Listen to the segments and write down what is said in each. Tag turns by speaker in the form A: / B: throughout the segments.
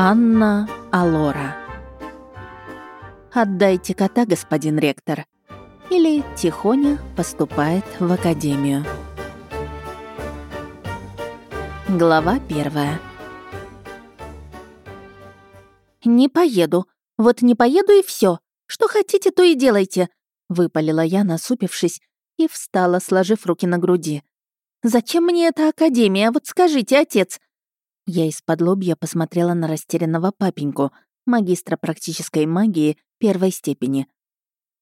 A: Анна Алора. «Отдайте кота, господин ректор». Или «Тихоня поступает в академию». Глава первая. «Не поеду. Вот не поеду и все. Что хотите, то и делайте», — выпалила я, насупившись, и встала, сложив руки на груди. «Зачем мне эта академия? Вот скажите, отец, я из-под лобья посмотрела на растерянного папеньку, магистра практической магии первой степени.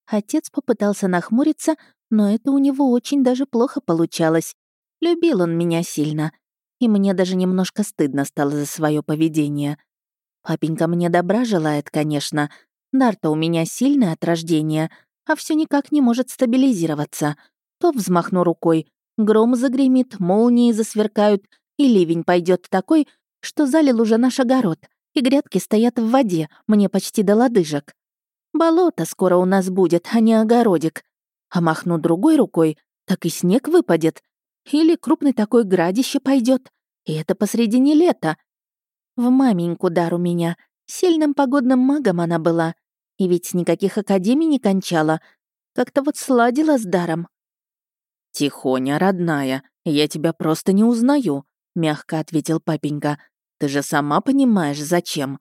A: Отец попытался нахмуриться, но это у него очень даже плохо получалось. Любил он меня сильно, и мне даже немножко стыдно стало за свое поведение. Папенька мне добра желает, конечно. Дар-то у меня сильный от рождения, а все никак не может стабилизироваться. То взмахну рукой, гром загремит, молнии засверкают, и ливень пойдет такой, что залил уже наш огород, и грядки стоят в воде, мне почти до лодыжек. Болото скоро у нас будет, а не огородик. А махну другой рукой, так и снег выпадет. Или крупный такой градище пойдет. И это посредине лета. В маменьку дар у меня. Сильным погодным магом она была. И ведь никаких академий не кончала. Как-то вот сладила с даром. «Тихоня, родная, я тебя просто не узнаю», мягко ответил папенька. Ты же сама понимаешь, зачем.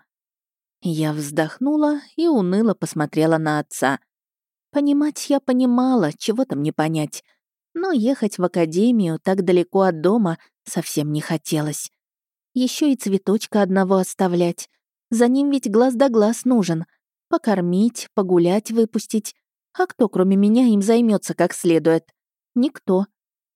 A: Я вздохнула и уныло посмотрела на отца. Понимать я понимала, чего там не понять. Но ехать в академию так далеко от дома совсем не хотелось. Еще и цветочка одного оставлять. За ним ведь глаз да глаз нужен. Покормить, погулять, выпустить. А кто, кроме меня, им займется как следует? Никто.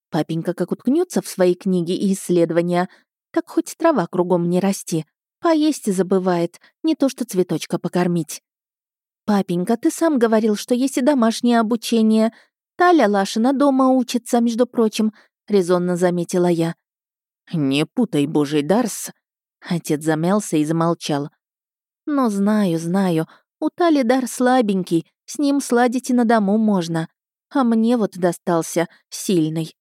A: Папенька как уткнется в свои книги и исследования, так хоть трава кругом не расти. Поесть забывает, не то что цветочка покормить. «Папенька, ты сам говорил, что есть и домашнее обучение. Таля Лашина дома учится, между прочим», — резонно заметила я. «Не путай божий дарс». Отец замялся и замолчал. «Но знаю, знаю, у Тали дар слабенький, с ним сладить и на дому можно. А мне вот достался сильный.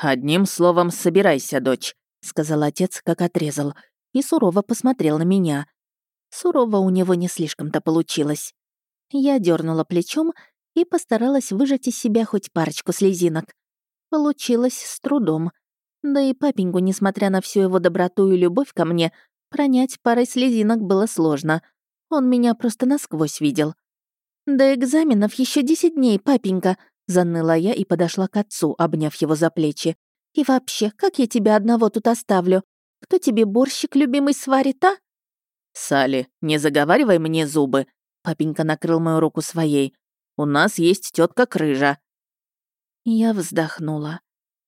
B: «Одним словом, собирайся, дочь», — сказал отец, как отрезал, и сурово посмотрел на меня.
A: Сурово у него не слишком-то получилось. Я дернула плечом и постаралась выжать из себя хоть парочку слезинок. Получилось с трудом. Да и папеньку, несмотря на всю его доброту и любовь ко мне, пронять парой слезинок было сложно. Он меня просто насквозь видел. «До экзаменов еще десять дней, папенька», Заныла я и подошла к отцу, обняв его за плечи. «И вообще, как я тебя одного тут оставлю? Кто тебе борщик любимый сварит, а?»
B: «Салли, не заговаривай мне зубы!» Папенька накрыл мою руку своей. «У нас есть тетка Крыжа».
A: Я вздохнула.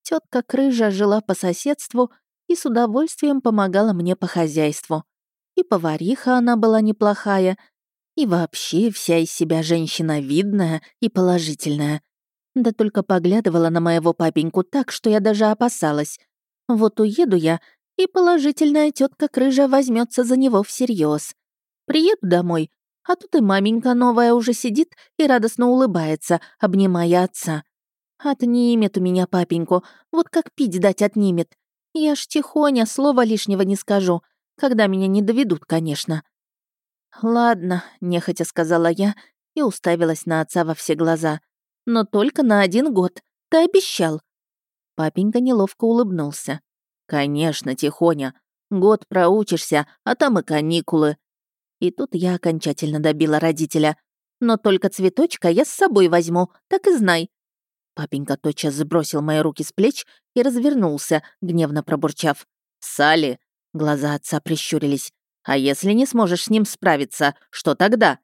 A: Тетка Крыжа жила по соседству и с удовольствием помогала мне по хозяйству. И повариха она была неплохая, и вообще вся из себя женщина видная и положительная. Да только поглядывала на моего папеньку так, что я даже опасалась. Вот уеду я, и положительная тетка Крыжа возьмется за него всерьез. Приеду домой, а тут и маменька новая уже сидит и радостно улыбается, обнимая отца. Отнимет у меня папеньку, вот как пить дать отнимет. Я ж тихоня, слова лишнего не скажу, когда меня не доведут, конечно. «Ладно», — нехотя сказала я и уставилась на отца во все глаза но только на один год. Ты обещал». Папенька неловко улыбнулся. «Конечно, Тихоня. Год проучишься, а там и каникулы». И тут я окончательно добила родителя. «Но только цветочка я с собой возьму, так и знай». Папенька тотчас сбросил мои руки с плеч и развернулся, гневно пробурчав. «Салли!» — глаза отца прищурились. «А если не сможешь с ним справиться, что тогда?»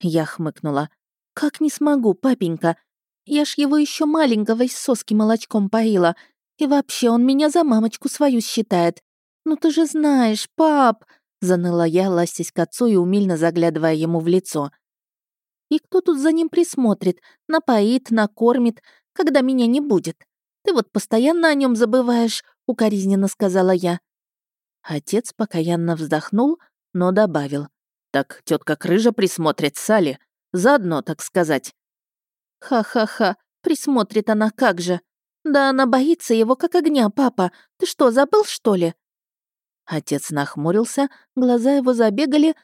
A: Я хмыкнула. «Как не смогу, папенька? Я ж его еще маленького из соски молочком поила. И вообще он меня за мамочку свою считает. Ну ты же знаешь, пап!» Заныла я, ластясь к отцу и умильно заглядывая ему в лицо. «И кто тут за ним присмотрит? Напоит, накормит, когда меня не будет? Ты вот постоянно о нем забываешь», — укоризненно сказала я. Отец покаянно вздохнул, но добавил. «Так тетка Крыжа присмотрит Сали. Заодно, так сказать. Ха-ха-ха, присмотрит она как же. Да она боится его как огня, папа. Ты что, забыл, что ли? Отец нахмурился, глаза его забегали,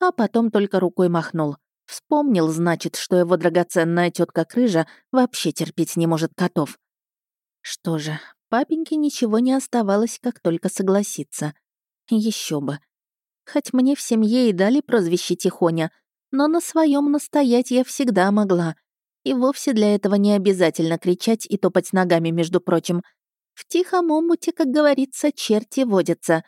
A: а потом только рукой махнул. Вспомнил, значит, что его драгоценная тетка Крыжа вообще терпеть не может котов. Что же, папеньке ничего не оставалось, как только согласиться. Еще бы. Хоть мне в семье и дали прозвище Тихоня, но на своем настоять я всегда могла. И вовсе для этого не обязательно кричать и топать ногами, между прочим. В тихом омуте, как говорится, черти водятся.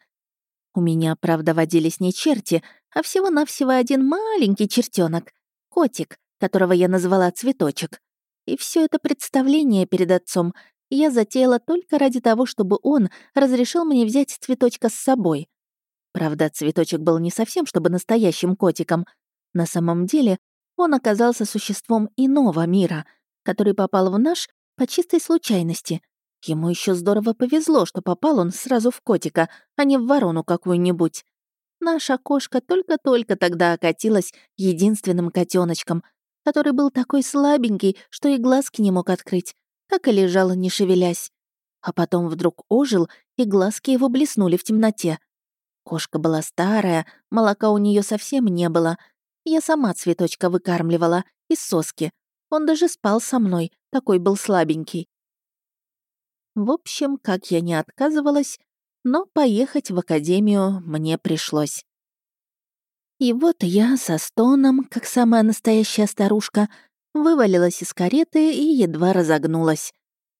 A: У меня, правда, водились не черти, а всего-навсего один маленький чертенок, котик, которого я назвала Цветочек. И все это представление перед отцом я затеяла только ради того, чтобы он разрешил мне взять цветочка с собой. Правда, цветочек был не совсем чтобы настоящим котиком. На самом деле он оказался существом иного мира, который попал в наш по чистой случайности. Ему еще здорово повезло, что попал он сразу в котика, а не в ворону какую-нибудь. Наша кошка только-только тогда окатилась единственным котеночком, который был такой слабенький, что и глазки не мог открыть, так и лежал, не шевелясь. А потом вдруг ожил, и глазки его блеснули в темноте. Кошка была старая, молока у нее совсем не было. Я сама цветочка выкармливала из соски. Он даже спал со мной, такой был слабенький. В общем, как я не отказывалась, но поехать в академию мне пришлось. И вот я со стоном, как самая настоящая старушка, вывалилась из кареты и едва разогнулась.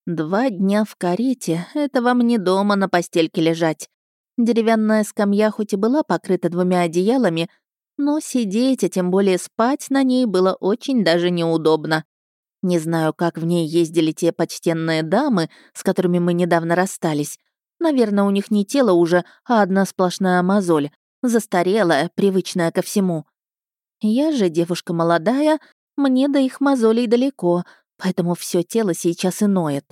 A: Два дня в карете — это вам не дома на постельке лежать. Деревянная скамья хоть и была покрыта двумя одеялами, но сидеть, а тем более спать на ней было очень даже неудобно. Не знаю, как в ней ездили те почтенные дамы, с которыми мы недавно расстались. Наверное, у них не тело уже, а одна сплошная мозоль, застарелая, привычная ко всему. Я же девушка молодая, мне до их мозолей далеко, поэтому все тело сейчас и ноет.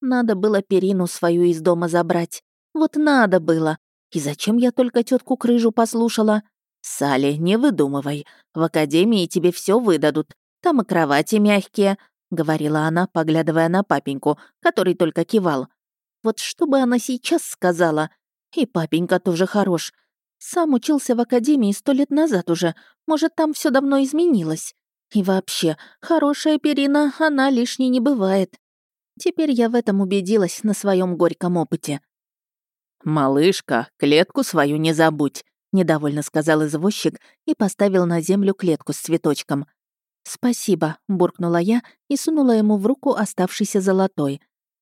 A: Надо было перину свою из дома забрать. Вот надо было. И зачем я только тетку Крыжу послушала? Сали, не выдумывай. В академии тебе все выдадут. Там и кровати мягкие, говорила она, поглядывая на папеньку, который только кивал. Вот что бы она сейчас сказала? И папенька тоже хорош. Сам учился в академии сто лет назад уже. Может, там все давно изменилось. И вообще, хорошая перина, она лишней не бывает. Теперь я в этом убедилась на своем горьком опыте.
B: «Малышка, клетку свою не забудь», — недовольно сказал извозчик и поставил на землю клетку с цветочком.
A: «Спасибо», — буркнула я и сунула ему в руку оставшийся золотой.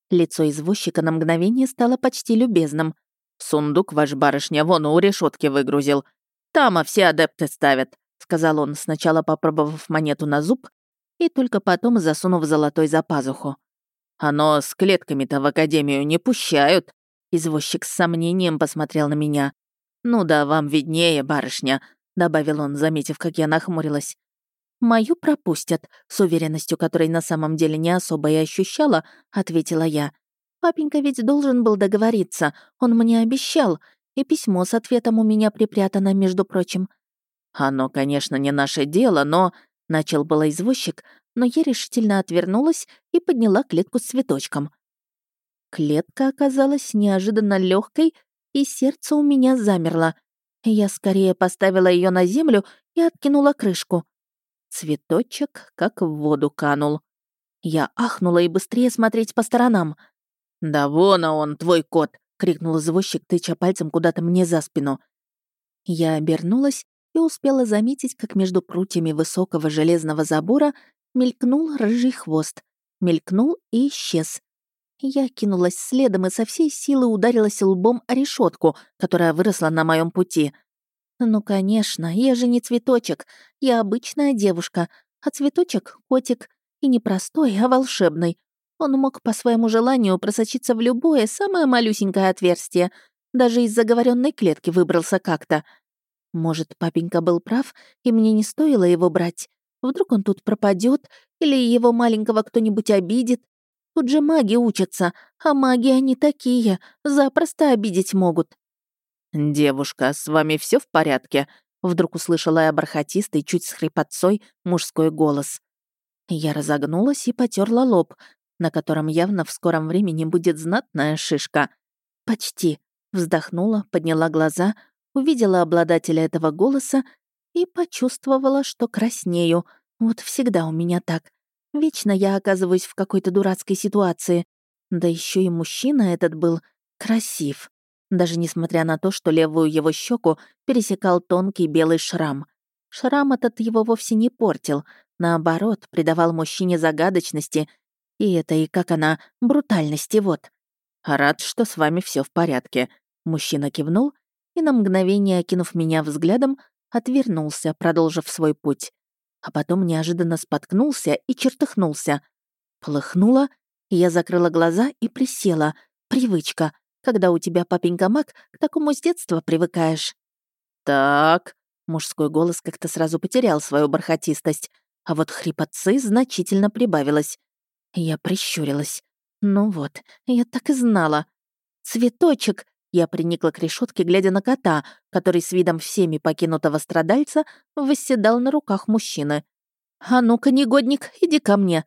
A: Лицо извозчика на мгновение стало почти любезным.
B: «Сундук ваш барышня вон у решетки выгрузил. Там а все адепты ставят», — сказал он, сначала попробовав монету на зуб и только потом засунув золотой за пазуху. «Оно с клетками-то в академию не пущают». Извозчик с сомнением посмотрел на меня. «Ну да, вам виднее, барышня», — добавил он, заметив, как я нахмурилась.
A: «Мою пропустят», — с уверенностью, которой на самом деле не особо и ощущала, ответила я. «Папенька ведь должен был договориться, он мне обещал, и письмо с ответом у меня припрятано, между прочим».
B: «Оно, конечно, не наше дело, но...» — начал было извозчик, но я решительно отвернулась и подняла клетку с цветочком.
A: Клетка оказалась неожиданно легкой, и сердце у меня замерло. Я скорее поставила ее на землю и откинула крышку. Цветочек как в воду канул. Я ахнула и быстрее смотреть по сторонам.
B: «Да вон он, твой кот!» — крикнул извозчик, тыча пальцем куда-то мне за спину.
A: Я обернулась и успела заметить, как между прутьями высокого железного забора мелькнул рыжий хвост. Мелькнул и исчез. Я кинулась следом и со всей силы ударилась лбом о решетку, которая выросла на моем пути — «Ну, конечно, я же не цветочек. Я обычная девушка, а цветочек — котик. И не простой, а волшебный. Он мог по своему желанию просочиться в любое самое малюсенькое отверстие. Даже из заговоренной клетки выбрался как-то. Может, папенька был прав, и мне не стоило его брать. Вдруг он тут пропадет, или его маленького кто-нибудь обидит. Тут же маги учатся, а маги они такие, запросто обидеть могут.
B: «Девушка, с вами все в порядке?» Вдруг услышала я бархатистый, чуть с хрипотцой, мужской голос.
A: Я разогнулась и потерла лоб, на котором явно в скором времени будет знатная шишка. Почти. Вздохнула, подняла глаза, увидела обладателя этого голоса и почувствовала, что краснею. Вот всегда у меня так. Вечно я оказываюсь в какой-то дурацкой ситуации. Да еще и мужчина этот был красив. Даже несмотря на то, что левую его щеку пересекал тонкий белый шрам. Шрам этот его вовсе не портил, наоборот, придавал мужчине загадочности и это и как она, брутальности вот. «Рад, что с вами все в порядке», — мужчина кивнул и, на мгновение окинув меня взглядом, отвернулся, продолжив свой путь. А потом неожиданно споткнулся и чертыхнулся. Полыхнуло, и я закрыла глаза и присела. Привычка. Когда у тебя папенька маг, к такому с детства привыкаешь. «Так...» — мужской голос как-то сразу потерял свою бархатистость, а вот хрипотцы значительно прибавилось. Я прищурилась. Ну вот, я так и знала. «Цветочек!» Я приникла к решетке, глядя на кота, который с видом всеми покинутого страдальца восседал на руках мужчины. «А ну-ка, негодник, иди ко мне!»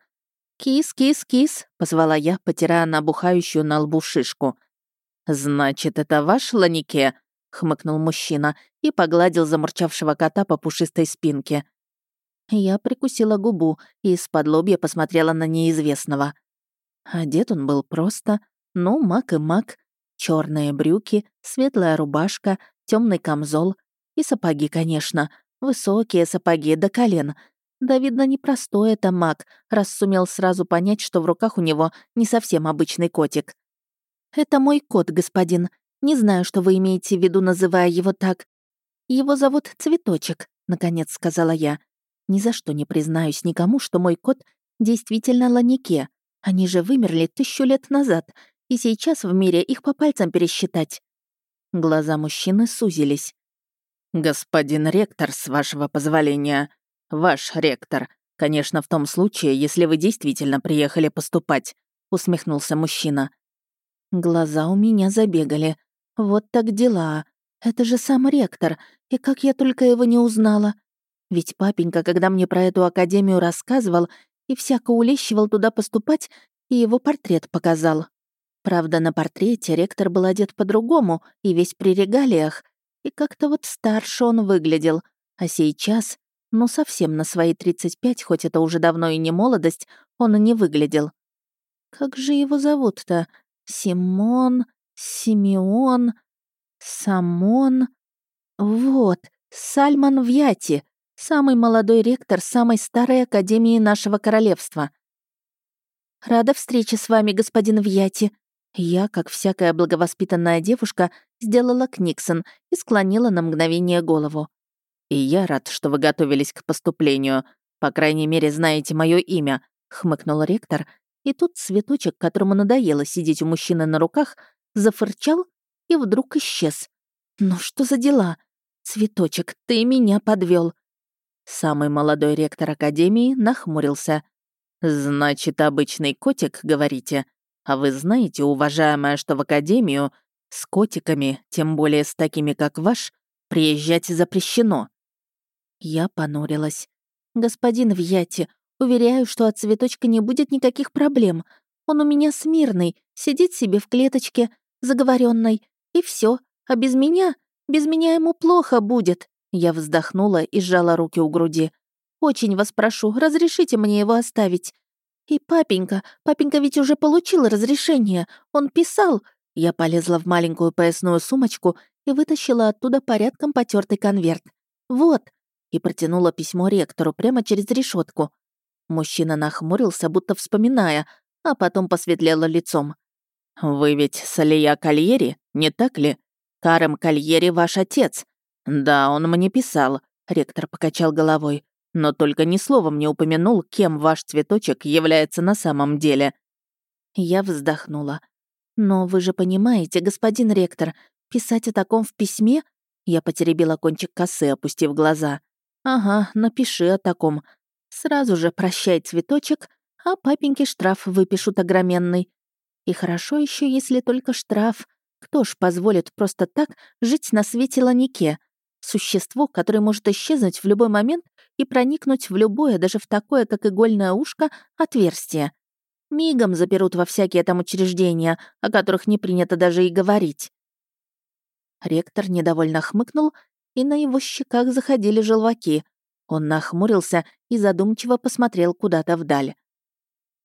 A: «Кис, кис, кис!» — позвала я, потирая набухающую на лбу шишку. «Значит, это ваш ланике?» — хмыкнул мужчина и погладил замурчавшего кота по пушистой спинке. Я прикусила губу и из-под посмотрела на неизвестного. Одет он был просто, ну, мак и мак. Черные брюки, светлая рубашка, темный камзол и сапоги, конечно. Высокие сапоги до колен. Да, видно, непростой это маг, раз сумел сразу понять, что в руках у него не совсем обычный котик. «Это мой кот, господин. Не знаю, что вы имеете в виду, называя его так. Его зовут Цветочек», — наконец сказала я. Ни за что не признаюсь никому, что мой кот действительно ланике. Они же вымерли тысячу лет назад, и сейчас в мире их по пальцам пересчитать. Глаза мужчины сузились. «Господин ректор, с вашего позволения. Ваш ректор. Конечно, в том случае, если вы действительно приехали поступать», — усмехнулся мужчина. Глаза у меня забегали. Вот так дела. Это же сам ректор, и как я только его не узнала. Ведь папенька, когда мне про эту академию рассказывал и всяко улещивал туда поступать, и его портрет показал. Правда, на портрете ректор был одет по-другому и весь при регалиях, и как-то вот старше он выглядел. А сейчас, ну совсем на свои 35, хоть это уже давно и не молодость, он и не выглядел. Как же его зовут-то? Симон, Симеон, Самон... Вот, Сальман Вьяти, самый молодой ректор самой старой академии нашего королевства. Рада встрече с вами, господин Вьяти. Я, как всякая благовоспитанная девушка, сделала книксон и склонила на мгновение голову. «И я рад, что вы готовились к поступлению. По крайней мере, знаете мое имя», — хмыкнул ректор. И тут цветочек, которому надоело сидеть у мужчины на руках, зафырчал и вдруг исчез. «Ну что за дела? Цветочек, ты меня подвел. Самый молодой ректор Академии нахмурился. «Значит, обычный котик, говорите? А вы знаете, уважаемая, что в Академию с котиками, тем более с такими, как ваш, приезжать запрещено?» Я понурилась. «Господин Вьяти, уверяю, что от цветочка не будет никаких проблем. Он у меня смирный, сидит себе в клеточке, заговоренной, и все. А без меня, без меня ему плохо будет». Я вздохнула и сжала руки у груди. «Очень вас прошу, разрешите мне его оставить». «И папенька, папенька ведь уже получил разрешение, он писал». Я полезла в маленькую поясную сумочку и вытащила оттуда порядком потертый конверт. «Вот», и протянула письмо ректору прямо через решетку. Мужчина нахмурился, будто вспоминая, а потом посветлело лицом. «Вы ведь Салия Кальери, не так ли? Карем Кальери ваш отец. «Да, он мне писал», — ректор покачал головой, «но только ни словом не упомянул, кем ваш цветочек является на самом деле». Я вздохнула. «Но вы же понимаете, господин ректор, писать о таком в письме?» Я потеребила кончик косы, опустив глаза. «Ага, напиши о таком. Сразу же прощай цветочек, а папеньке штраф выпишут огроменный. И хорошо еще, если только штраф. Кто ж позволит просто так жить на свете ланике?» Существо, которое может исчезнуть в любой момент и проникнуть в любое, даже в такое, как игольное ушко, отверстие. Мигом заберут во всякие там учреждения, о которых не принято даже и говорить. Ректор недовольно хмыкнул, и на его щеках заходили желваки. Он нахмурился и задумчиво посмотрел куда-то вдаль.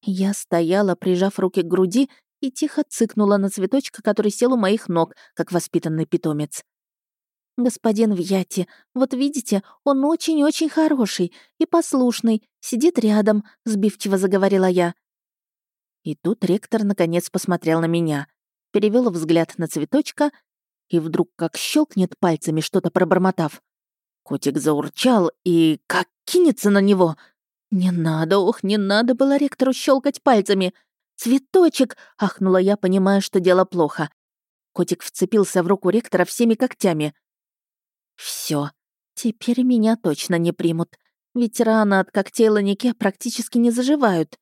A: Я стояла, прижав руки к груди, и тихо цыкнула на цветочка, который сел у моих ног, как воспитанный питомец. «Господин Вьяти, вот видите, он очень-очень хороший и послушный, сидит рядом», — сбивчиво заговорила я. И тут ректор наконец посмотрел на меня, перевел взгляд на цветочка и вдруг как щелкнет пальцами, что-то пробормотав. Котик заурчал и как кинется на него. Не надо, ох, не надо было ректору щелкать пальцами. «Цветочек!» — ахнула я, понимая, что дело плохо. Котик вцепился в руку ректора всеми когтями. Все, теперь меня точно не примут, ведь раны от когтей ланике практически не заживают.